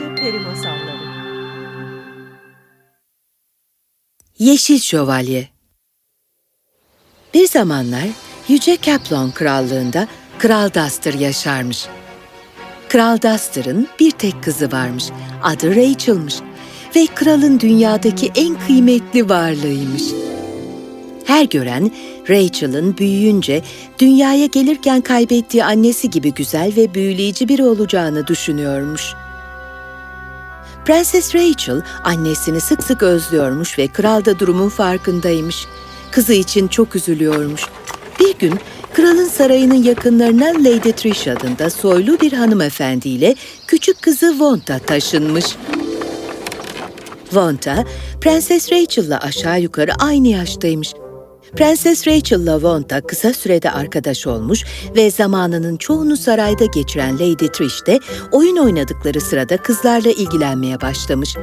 Çocukça Peri Masalları Yeşil Şövalye Bir zamanlar Yüce Kaplan Krallığında Kral Duster yaşarmış. Kral Duster'ın bir tek kızı varmış. Adı Rachel'mış. Ve kralın dünyadaki en kıymetli varlığıymış. Her gören Rachel'ın büyüyünce dünyaya gelirken kaybettiği annesi gibi güzel ve büyüleyici biri olacağını düşünüyormuş. Prenses Rachel annesini sık sık özlüyormuş ve kral da durumun farkındaymış. Kızı için çok üzülüyormuş. Bir gün kralın sarayının yakınlarına Lady Trish adında soylu bir hanımefendiyle küçük kızı Vonta taşınmış. Vonta, Prenses Rachel'la aşağı yukarı aynı yaştaymış. Prenses Rachel'la Vonta kısa sürede arkadaş olmuş ve zamanının çoğunu sarayda geçiren Lady Trish de oyun oynadıkları sırada kızlarla ilgilenmeye başlamış.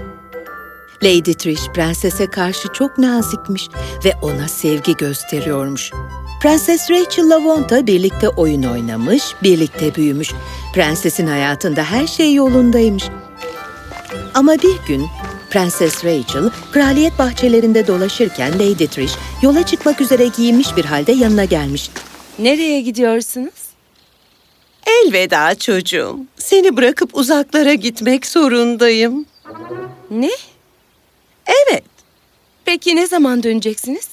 Lady Trish prensese karşı çok nazikmiş ve ona sevgi gösteriyormuş. Prenses Rachel'la Vonta birlikte oyun oynamış, birlikte büyümüş. Prensesin hayatında her şey yolundaymış. Ama bir gün Prenses Rachel kraliyet bahçelerinde dolaşırken Lady Trish yola çıkmak üzere giyinmiş bir halde yanına gelmiş. Nereye gidiyorsunuz? Elveda çocuğum. Seni bırakıp uzaklara gitmek zorundayım. Ne? Evet, Peki ne zaman döneceksiniz?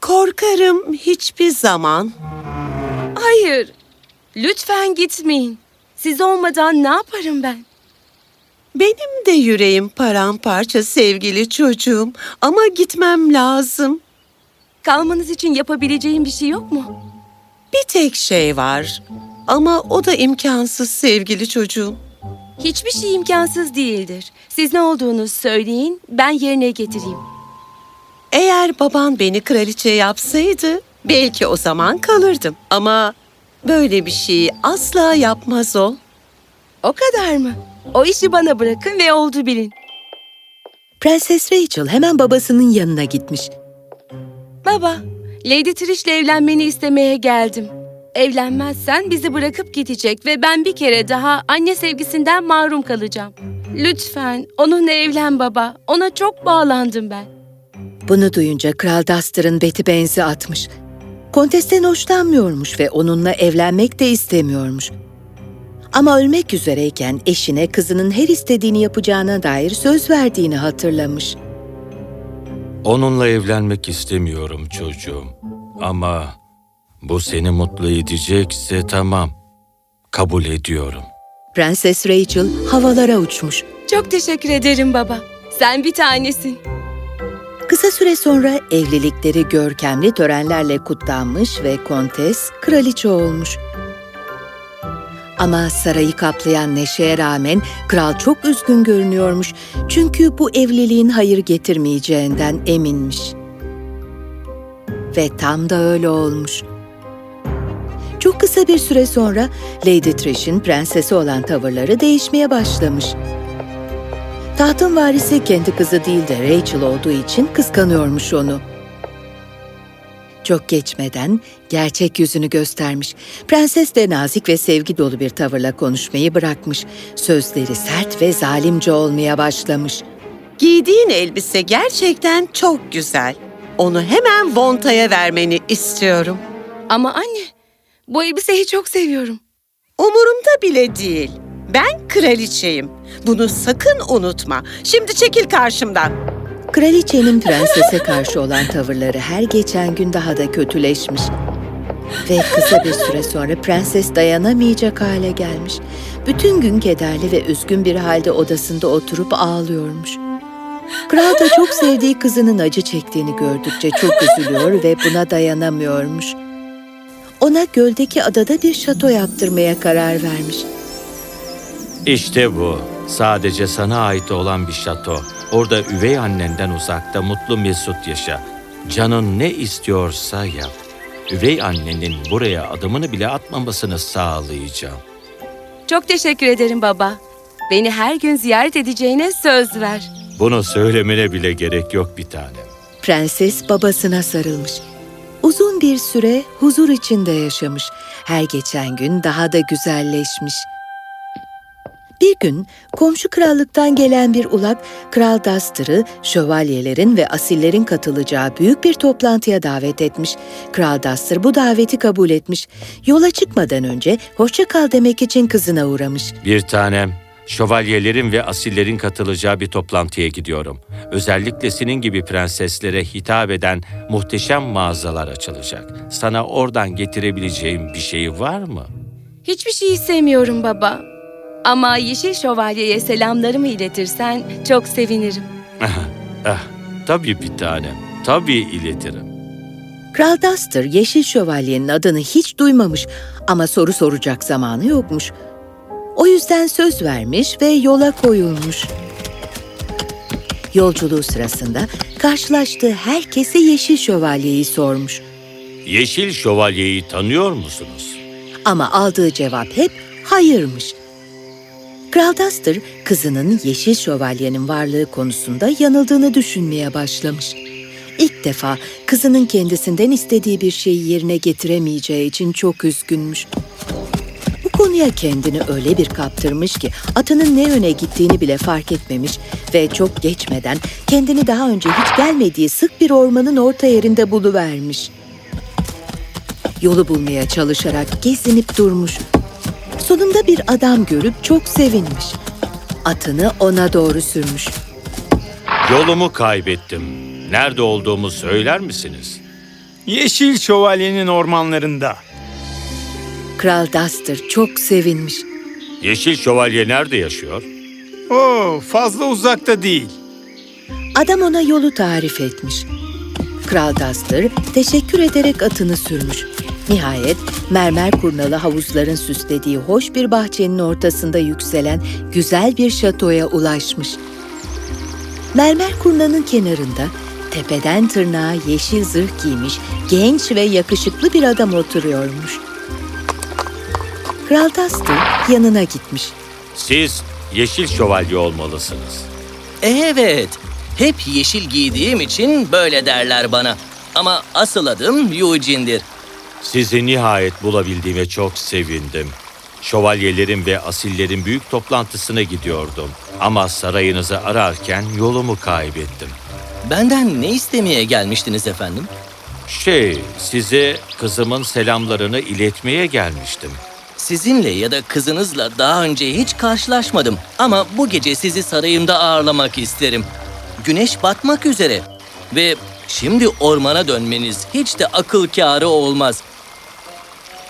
korkarım hiçbir zaman. Hayır. Lütfen gitmeyin. Siz olmadan ne yaparım ben? Benim de yüreğim paramparça sevgili çocuğum ama gitmem lazım. Kalmanız için yapabileceğim bir şey yok mu? Bir tek şey var ama o da imkansız sevgili çocuğum. Hiçbir şey imkansız değildir. Siz ne olduğunu söyleyin, ben yerine getireyim. Eğer baban beni kraliçe yapsaydı belki o zaman kalırdım. Ama böyle bir şeyi asla yapmaz o. O kadar mı? O işi bana bırakın ve oldu bilin. Prenses Rachel hemen babasının yanına gitmiş. Baba, Lady Trish'le evlenmeni istemeye geldim. Evlenmezsen bizi bırakıp gidecek ve ben bir kere daha anne sevgisinden mahrum kalacağım. Lütfen onunla evlen baba. Ona çok bağlandım ben. Bunu duyunca Kral Duster'ın beti benzi atmış. Kontesten hoşlanmıyormuş ve onunla evlenmek de istemiyormuş. Ama ölmek üzereyken eşine kızının her istediğini yapacağına dair söz verdiğini hatırlamış. Onunla evlenmek istemiyorum çocuğum. Ama bu seni mutlu edecekse tamam. Kabul ediyorum. Prenses Rachel havalara uçmuş. Çok teşekkür ederim baba. Sen bir tanesin. Kısa süre sonra evlilikleri görkemli törenlerle kutlanmış ve kontes kraliçe olmuş. Ama sarayı kaplayan neşeye rağmen kral çok üzgün görünüyormuş. Çünkü bu evliliğin hayır getirmeyeceğinden eminmiş. Ve tam da öyle olmuş. Çok kısa bir süre sonra Lady Trish'in prensesi olan tavırları değişmeye başlamış. Tahtın varisi kendi kızı değil de Rachel olduğu için kıskanıyormuş onu. Çok geçmeden gerçek yüzünü göstermiş. Prenses de nazik ve sevgi dolu bir tavırla konuşmayı bırakmış. Sözleri sert ve zalimce olmaya başlamış. Giydiğin elbise gerçekten çok güzel. Onu hemen Vonta'ya vermeni istiyorum. Ama anne, bu elbiseyi çok seviyorum. Umurumda bile değil. Ben kraliçeyim. Bunu sakın unutma. Şimdi çekil karşımdan. Kraliçenin prensese karşı olan tavırları her geçen gün daha da kötüleşmiş. Ve kısa bir süre sonra prenses dayanamayacak hale gelmiş. Bütün gün kederli ve üzgün bir halde odasında oturup ağlıyormuş. Kral da çok sevdiği kızının acı çektiğini gördükçe çok üzülüyor ve buna dayanamıyormuş. Ona göldeki adada bir şato yaptırmaya karar vermiş. İşte bu. Sadece sana ait olan bir şato. Orada üvey annenden uzakta mutlu mesut yaşa. Canın ne istiyorsa yap. Üvey annenin buraya adımını bile atmamasını sağlayacağım. Çok teşekkür ederim baba. Beni her gün ziyaret edeceğine söz ver. Bunu söylemene bile gerek yok bir tanem. Prenses babasına sarılmış. Uzun bir süre huzur içinde yaşamış. Her geçen gün daha da güzelleşmiş. Bir gün komşu krallıktan gelen bir ulak Kral Duster'ı şövalyelerin ve asillerin katılacağı büyük bir toplantıya davet etmiş. Kral Duster bu daveti kabul etmiş. Yola çıkmadan önce hoşça kal demek için kızına uğramış. Bir tanem, şövalyelerin ve asillerin katılacağı bir toplantıya gidiyorum. Özellikle senin gibi prenseslere hitap eden muhteşem mağazalar açılacak. Sana oradan getirebileceğim bir şey var mı? Hiçbir şey istemiyorum baba. Ama Yeşil Şövalye'ye selamlarımı iletirsen çok sevinirim. Ah, tabii bir tanem, tabii iletirim. Kral Duster Yeşil Şövalye'nin adını hiç duymamış ama soru soracak zamanı yokmuş. O yüzden söz vermiş ve yola koyulmuş. Yolculuğu sırasında karşılaştığı herkese Yeşil Şövalye'yi sormuş. Yeşil Şövalye'yi tanıyor musunuz? Ama aldığı cevap hep hayırmış. Kral Duster, kızının Yeşil Şövalye'nin varlığı konusunda yanıldığını düşünmeye başlamış. İlk defa kızının kendisinden istediği bir şeyi yerine getiremeyeceği için çok üzgünmüş. Bu konuya kendini öyle bir kaptırmış ki atının ne yöne gittiğini bile fark etmemiş ve çok geçmeden kendini daha önce hiç gelmediği sık bir ormanın orta yerinde buluvermiş. Yolu bulmaya çalışarak gezinip durmuş. Sonunda bir adam görüp çok sevinmiş. Atını ona doğru sürmüş. Yolumu kaybettim. Nerede olduğumu söyler misiniz? Yeşil Şövalye'nin ormanlarında. Kral Duster çok sevinmiş. Yeşil Şövalye nerede yaşıyor? Oo, fazla uzakta değil. Adam ona yolu tarif etmiş. Kral Duster teşekkür ederek atını sürmüş. Nihayet mermer kurnalı havuzların süslediği hoş bir bahçenin ortasında yükselen güzel bir şatoya ulaşmış. Mermer kurnanın kenarında tepeden tırnağa yeşil zırh giymiş genç ve yakışıklı bir adam oturuyormuş. Kral Duster yanına gitmiş. Siz Yeşil Şövalye olmalısınız. Evet, hep yeşil giydiğim için böyle derler bana. Ama asıl adım Eugene'dir. Sizi nihayet bulabildiğime çok sevindim. Şövalyelerin ve asillerin büyük toplantısına gidiyordum. Ama sarayınızı ararken yolumu kaybettim. Benden ne istemeye gelmiştiniz efendim? Şey, size kızımın selamlarını iletmeye gelmiştim. Sizinle ya da kızınızla daha önce hiç karşılaşmadım. Ama bu gece sizi sarayımda ağırlamak isterim. Güneş batmak üzere. Ve şimdi ormana dönmeniz hiç de akıl kârı olmaz.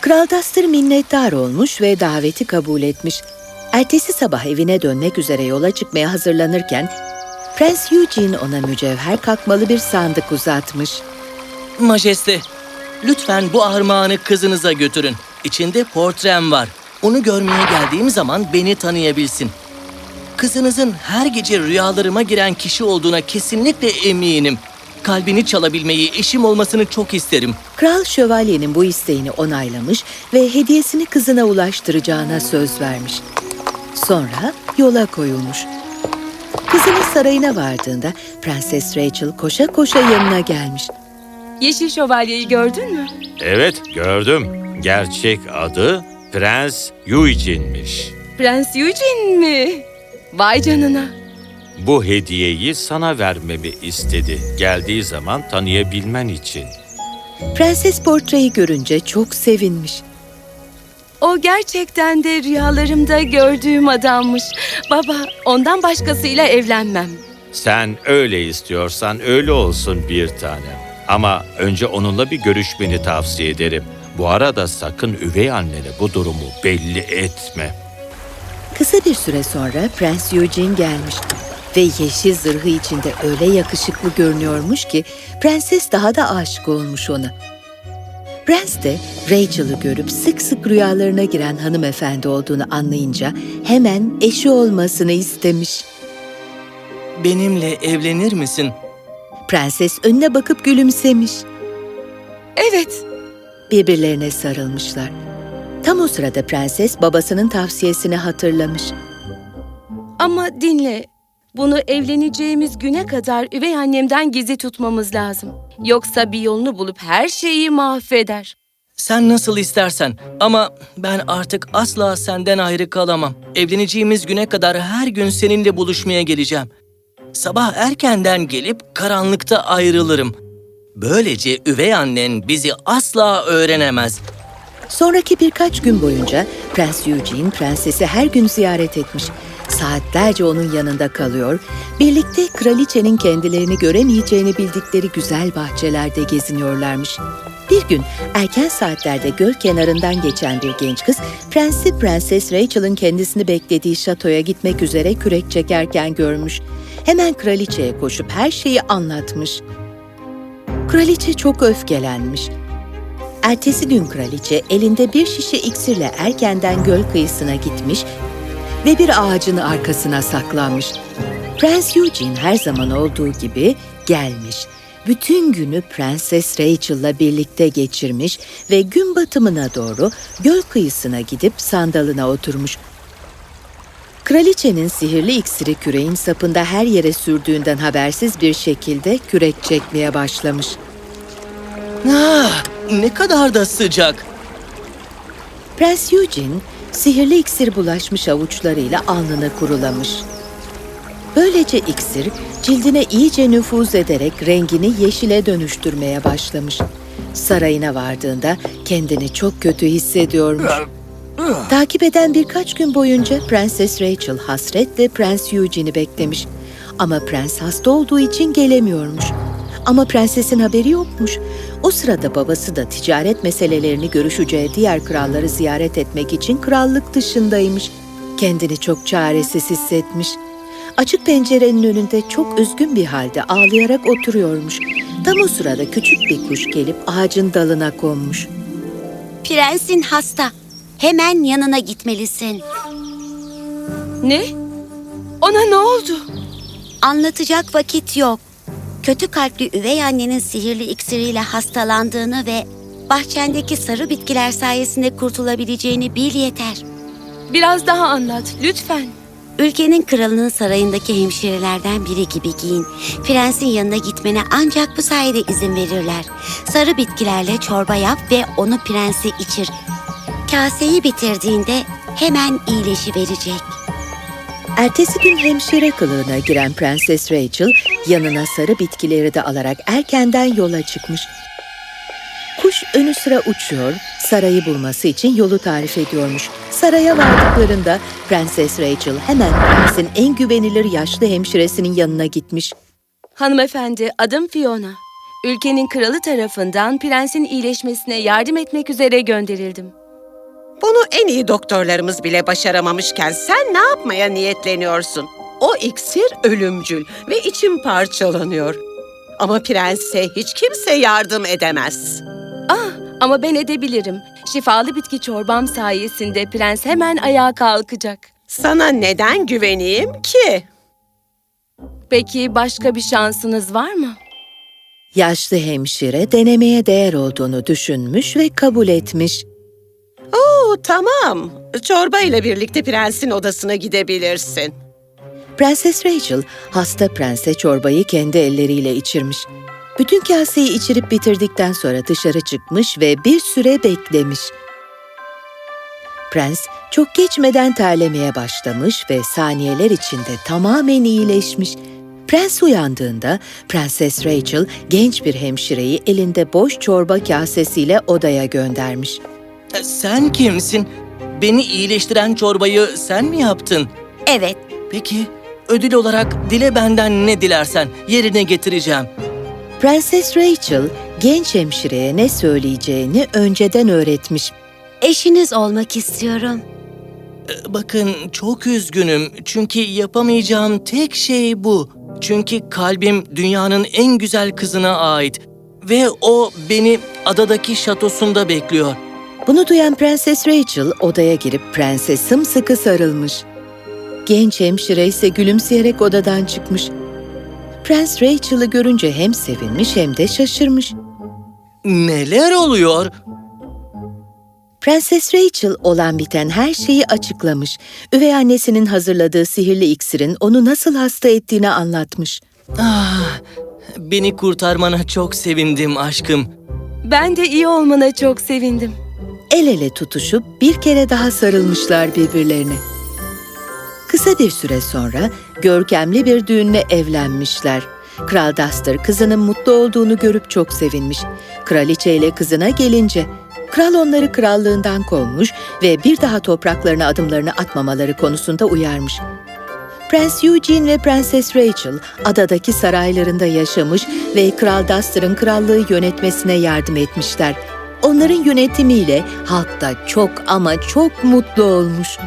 Kral Duster minnettar olmuş ve daveti kabul etmiş. Ertesi sabah evine dönmek üzere yola çıkmaya hazırlanırken Prens Eugene ona mücevher kakmalı bir sandık uzatmış. Majeste, lütfen bu armağanı kızınıza götürün. İçinde portrem var. Onu görmeye geldiğim zaman beni tanıyabilsin. Kızınızın her gece rüyalarıma giren kişi olduğuna kesinlikle eminim. Kalbini çalabilmeyi, eşim olmasını çok isterim. Kral şövalyenin bu isteğini onaylamış ve hediyesini kızına ulaştıracağına söz vermiş. Sonra yola koyulmuş. Kızının sarayına vardığında Prenses Rachel koşa koşa yanına gelmiş. Yeşil Şövalye'yi gördün mü? Evet, gördüm. Gerçek adı Prens Eugene'miş. Prens Eugene mi? Vay canına. Bu hediyeyi sana vermemi istedi. Geldiği zaman tanıyabilmen için. Prenses portreyi görünce çok sevinmiş. O gerçekten de rüyalarımda gördüğüm adammış. Baba, ondan başkasıyla evlenmem. Sen öyle istiyorsan öyle olsun bir tanem. Ama önce onunla bir görüşmeni tavsiye ederim. Bu arada sakın üvey annene bu durumu belli etme. Kısa bir süre sonra Prens Eugene gelmiş ve yeşil zırhı içinde öyle yakışıklı görünüyormuş ki prenses daha da aşık olmuş ona. Prens de Rachel'ı görüp sık sık rüyalarına giren hanımefendi olduğunu anlayınca hemen eşi olmasını istemiş. Benimle evlenir misin? Prenses önüne bakıp gülümsemiş. Evet, Birbirlerine sarılmışlar. Tam o sırada prenses babasının tavsiyesini hatırlamış. ama dinle. Bunu evleneceğimiz güne kadar üvey annemden gizli tutmamız lazım. Yoksa bir yolunu bulup her şeyi mahveder. Sen nasıl istersen ama ben artık asla senden ayrı kalamam. Evleneceğimiz güne kadar her gün seninle buluşmaya geleceğim. Sabah erkenden gelip karanlıkta ayrılırım. Böylece üvey annen bizi asla öğrenemez. Sonraki birkaç gün boyunca Prens Eugene prensesi her gün ziyaret etmiş. Saatlerce onun yanında kalıyor, birlikte kraliçenin kendilerini göremeyeceğini bildikleri güzel bahçelerde geziniyorlarmış. Bir gün erken saatlerde göl kenarından geçen bir genç kız, Prensi Prenses Rachel'ın kendisini beklediği şatoya gitmek üzere kürek çekerken görmüş. Hemen kraliçeye koşup her şeyi anlatmış. Kraliçe çok öfkelenmiş. Ertesi gün kraliçe elinde bir şişe iksirle erkenden göl kıyısına gitmiş ve bir ağacın arkasına saklanmış. Prens Eugene her zaman olduğu gibi gelmiş. Bütün günü Prenses Rachel'la birlikte geçirmiş ve gün batımına doğru göl kıyısına gidip sandalına oturmuş. Kraliçenin sihirli iksiri küreğin sapında her yere sürdüğünden habersiz bir şekilde kürek çekmeye başlamış. Ah, ne kadar da sıcak. Prens Eugene sihirli iksir bulaşmış avuçlarıyla alnını kurulamış. Böylece iksir cildine iyice nüfuz ederek rengini yeşile dönüştürmeye başlamış. Sarayına vardığında kendini çok kötü hissediyormuş. Takip eden birkaç gün boyunca Prenses Rachel hasretle Prens Eugene'i beklemiş. Ama prens hasta olduğu için gelemiyormuş. Ama prensesin haberi yokmuş. O sırada babası da ticaret meselelerini görüşeceği diğer kralları ziyaret etmek için krallık dışındaymış. Kendini çok çaresiz hissetmiş. Açık pencerenin önünde çok üzgün bir halde ağlayarak oturuyormuş. Tam o sırada küçük bir kuş gelip ağacın dalına konmuş. Prensin hasta. Hemen yanına gitmelisin. Ne? Ona ne oldu? Anlatacak vakit yok. Kötü kalpli üvey annenin sihirli iksiriyle hastalandığını ve bahçendeki sarı bitkiler sayesinde kurtulabileceğini bil yeter. Biraz daha anlat lütfen. Ülkenin kralının sarayındaki hemşirelerden biri gibi giyin. Prensin yanına gitmene ancak bu sayede izin verirler. Sarı bitkilerle çorba yap ve onu prense içir. Kaseyi bitirdiğinde hemen iyileşiverecek. Ertesi gün hemşire kılığına giren Prenses Rachel yanına sarı bitkileri de alarak erkenden yola çıkmış. Kuş önü sıra uçuyor, sarayı bulması için yolu tarif ediyormuş. Saraya vardıklarında Prenses Rachel hemen prensin en güvenilir yaşlı hemşiresinin yanına gitmiş. Hanımefendi adım Fiona. Ülkenin kralı tarafından prensin iyileşmesine yardım etmek üzere gönderildim. Bunu en iyi doktorlarımız bile başaramamışken sen ne yapmaya niyetleniyorsun? O iksir ölümcül ve içim parçalanıyor. Ama prense hiç kimse yardım edemez. Ah ama ben edebilirim. Şifalı bitki çorbam sayesinde prens hemen ayağa kalkacak. Sana neden güveneyim ki? Peki başka bir şansınız var mı? Yaşlı hemşire denemeye değer olduğunu düşünmüş ve kabul etmiş. Tamam. Çorba ile birlikte prensin odasına gidebilirsin. Prenses Rachel hasta prense çorbayı kendi elleriyle içirmiş. Bütün kaseyi içirip bitirdikten sonra dışarı çıkmış ve bir süre beklemiş. Prens çok geçmeden terlemeye başlamış ve saniyeler içinde tamamen iyileşmiş. Prens uyandığında Prenses Rachel genç bir hemşireyi elinde boş çorba kasesiyle odaya göndermiş. Sen kimsin? Beni iyileştiren çorbayı sen mi yaptın? Evet, Peki ödül olarak dile benden ne dilersen yerine getireceğim. Prenses Rachel genç hemşireye ne söyleyeceğini önceden öğretmiş. eşiniz olmak istiyorum. E, Bakın çok üzgünüm çünkü yapamayacağım tek şey bu. Çünkü kalbim dünyanın en güzel kızına ait ve o beni adadaki şatosunda bekliyor. Bunu duyan Prenses Rachel odaya girip prense sımsıkı sarılmış. Genç hemşire ise gülümseyerek odadan çıkmış. Prens Rachel'ı görünce hem sevinmiş hem de şaşırmış. Neler oluyor? Prenses Rachel olan biten her şeyi açıklamış. Üvey annesinin hazırladığı sihirli iksirin onu nasıl hasta ettiğini anlatmış. Ah, beni kurtarmana çok sevindim aşkım. Ben de iyi olmana çok sevindim. El ele tutuşup bir kere daha sarılmışlar birbirlerine. Kısa bir süre sonra görkemli bir düğünle evlenmişler. Kral Duster kızının mutlu olduğunu görüp çok sevinmiş. Kraliçe ile kızına gelince, kral onları krallığından kovmuş ve bir daha topraklarına adımlarını atmamaları konusunda uyarmış. Prens Eugene ve Prenses Rachel adadaki saraylarında yaşamış ve Kral Duster'ın krallığı yönetmesine yardım etmişler. Onların yönetimiyle halk da çok ama çok mutlu olmuş.